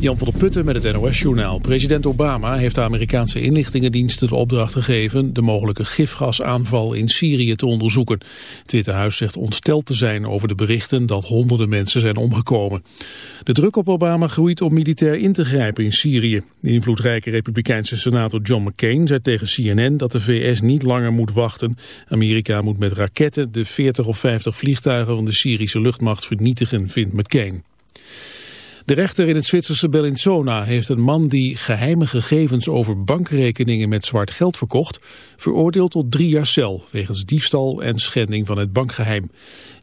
Jan van der Putten met het NOS-journaal. President Obama heeft de Amerikaanse inlichtingendiensten de opdracht gegeven... de mogelijke gifgasaanval in Syrië te onderzoeken. Het Witte Huis zegt ontsteld te zijn over de berichten... dat honderden mensen zijn omgekomen. De druk op Obama groeit om militair in te grijpen in Syrië. De invloedrijke republikeinse senator John McCain zei tegen CNN... dat de VS niet langer moet wachten. Amerika moet met raketten de 40 of 50 vliegtuigen... van de Syrische luchtmacht vernietigen, vindt McCain. De rechter in het Zwitserse Bellinzona heeft een man die geheime gegevens over bankrekeningen met zwart geld verkocht, veroordeeld tot drie jaar cel, wegens diefstal en schending van het bankgeheim.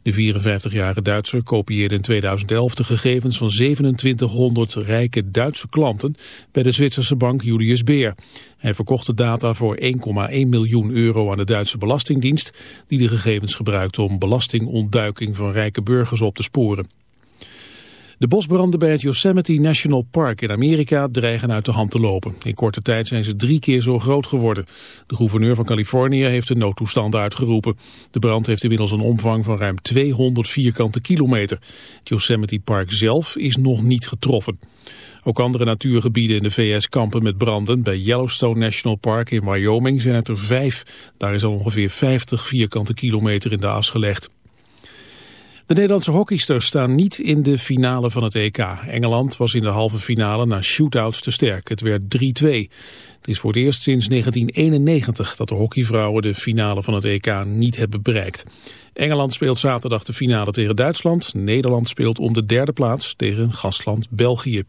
De 54-jarige Duitser kopieerde in 2011 de gegevens van 2700 rijke Duitse klanten bij de Zwitserse bank Julius Beer. Hij verkocht de data voor 1,1 miljoen euro aan de Duitse Belastingdienst, die de gegevens gebruikte om belastingontduiking van rijke burgers op te sporen. De bosbranden bij het Yosemite National Park in Amerika dreigen uit de hand te lopen. In korte tijd zijn ze drie keer zo groot geworden. De gouverneur van Californië heeft de noodtoestand uitgeroepen. De brand heeft inmiddels een omvang van ruim 200 vierkante kilometer. Het Yosemite Park zelf is nog niet getroffen. Ook andere natuurgebieden in de VS kampen met branden. Bij Yellowstone National Park in Wyoming zijn het er vijf. Daar is al ongeveer 50 vierkante kilometer in de as gelegd. De Nederlandse hockeysters staan niet in de finale van het EK. Engeland was in de halve finale na shootouts te sterk. Het werd 3-2. Het is voor het eerst sinds 1991 dat de hockeyvrouwen de finale van het EK niet hebben bereikt. Engeland speelt zaterdag de finale tegen Duitsland. Nederland speelt om de derde plaats tegen gastland België.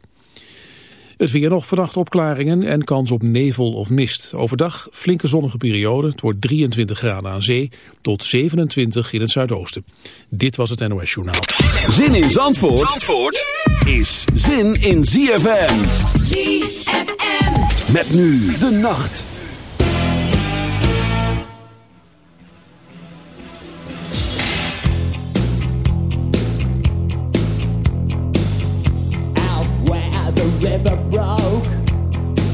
Het weer nog vannacht opklaringen en kans op nevel of mist. Overdag flinke zonnige periode. Het wordt 23 graden aan zee tot 27 in het zuidoosten. Dit was het NOS Journaal. Zin in Zandvoort, Zandvoort is zin in ZFM. ZFM. Met nu de nacht. River broke,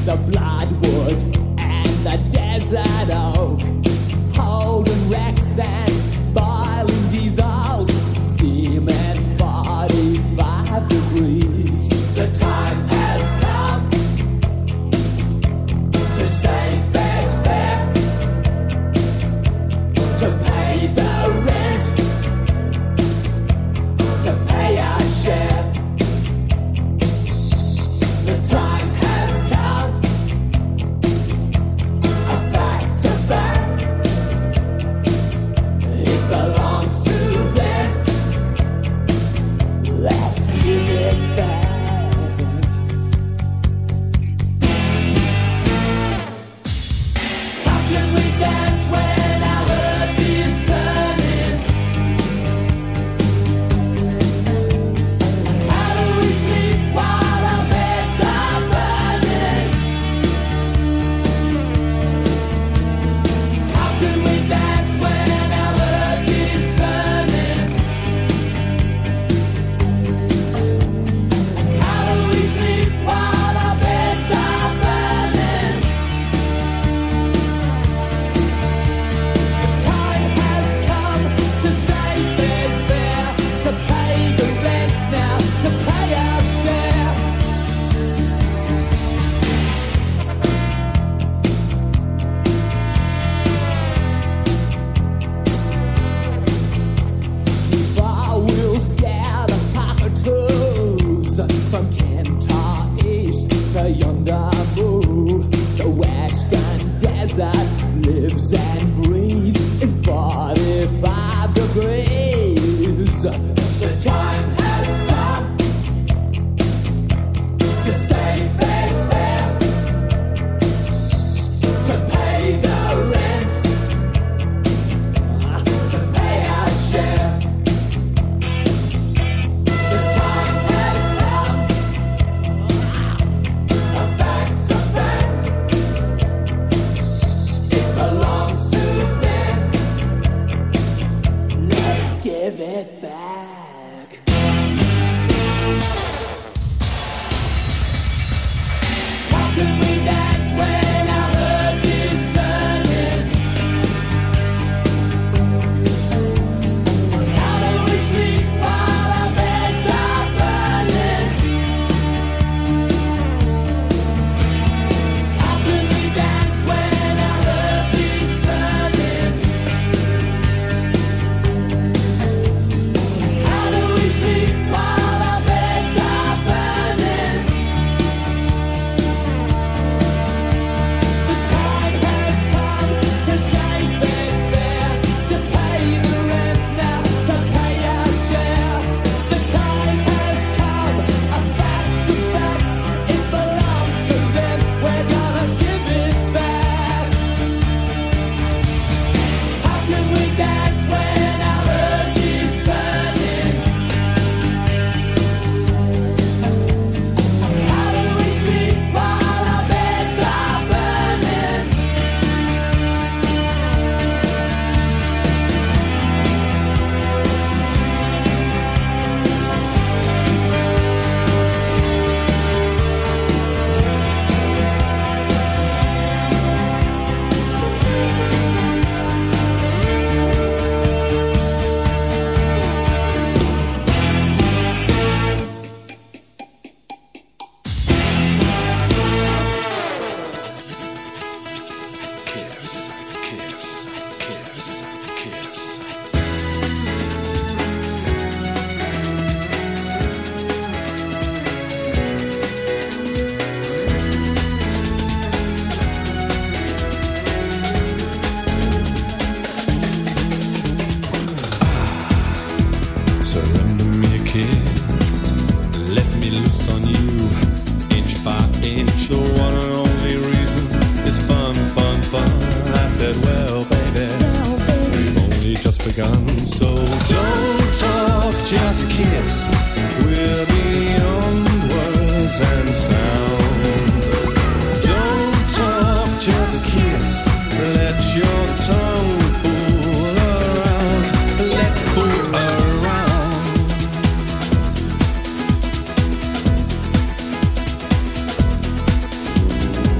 the bloodwood and the desert oak, holding wrecks and boiling diesels, steaming 45 degrees. The time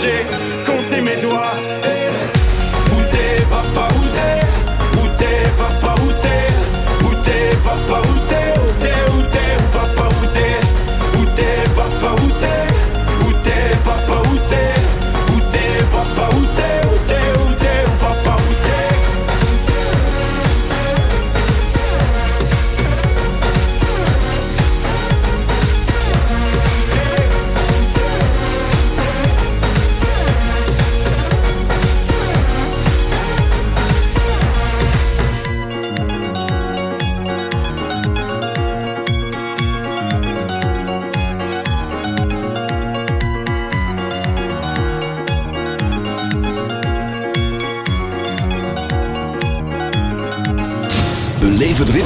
Zeg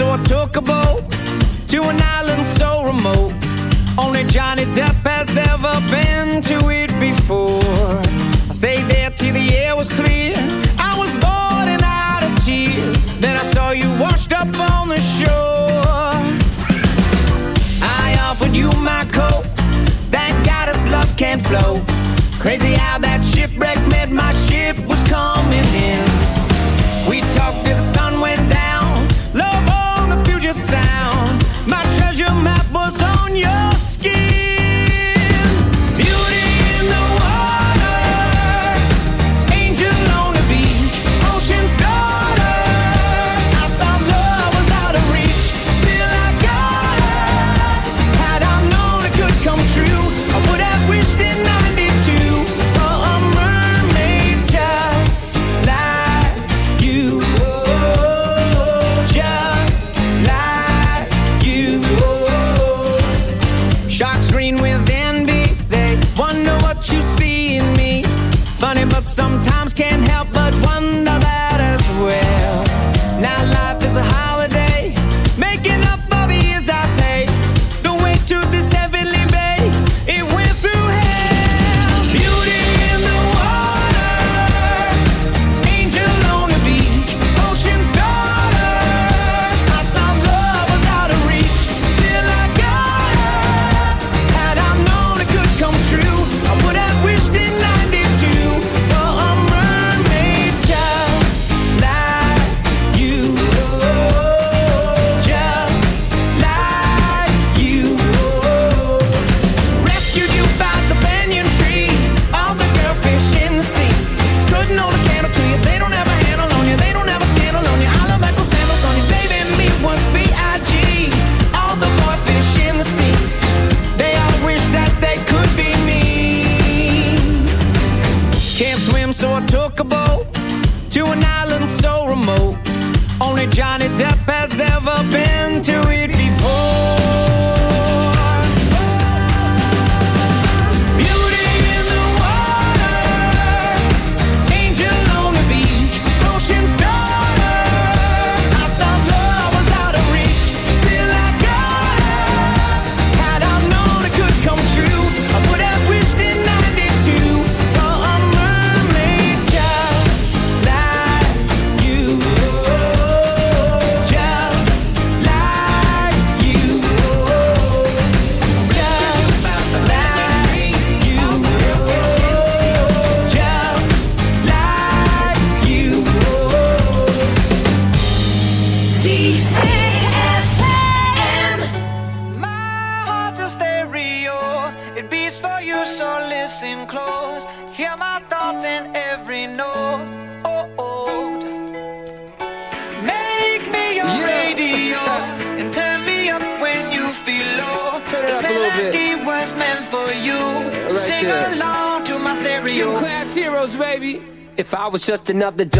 so I took a boat to an island so remote. Only Johnny Depp has ever been to it before. I stayed there till the air was clear. I was bored and out of tears. Then I saw you washed up on the shore. I offered you my coat. Thank God his love can't flow. Crazy how that shipwreck meant my just another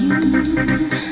You,